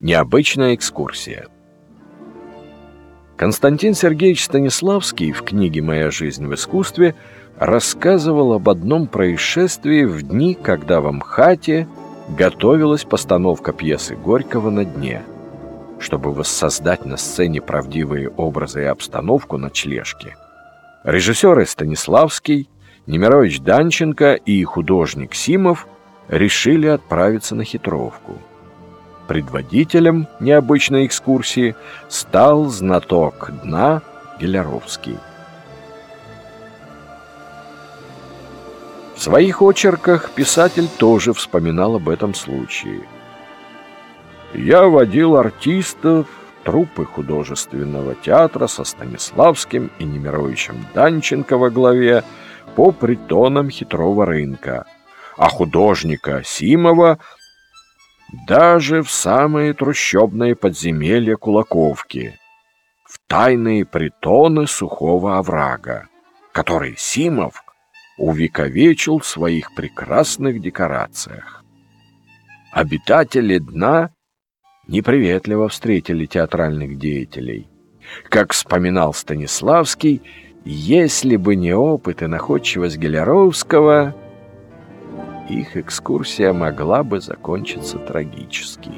Необычная экскурсия. Константин Сергеевич Станиславский в книге «Моя жизнь в искусстве» рассказывал об одном происшествии в дни, когда в Амхате готовилась постановка пьесы Горького «На дне». Чтобы воссоздать на сцене правдивые образы и обстановку ночлежки, режиссеры Станиславский, Немирович Данченко и художник Симов решили отправиться на хитровку – Предводителем необычной экскурсии стал знаток дна Геляровский. В своих очерках писатель тоже вспоминал об этом случае. «Я водил артистов, труппы художественного театра со Станиславским и Немировичем Данченко во главе по притонам хитрого рынка, а художника Симова даже в самые трущобные подземелья Кулаковки, в тайные притоны сухого оврага, который Симов увековечил в своих прекрасных декорациях. Обитатели дна неприветливо встретили театральных деятелей. Как вспоминал Станиславский, если бы не опыт и находчивость Геляровского – их экскурсия могла бы закончиться трагически.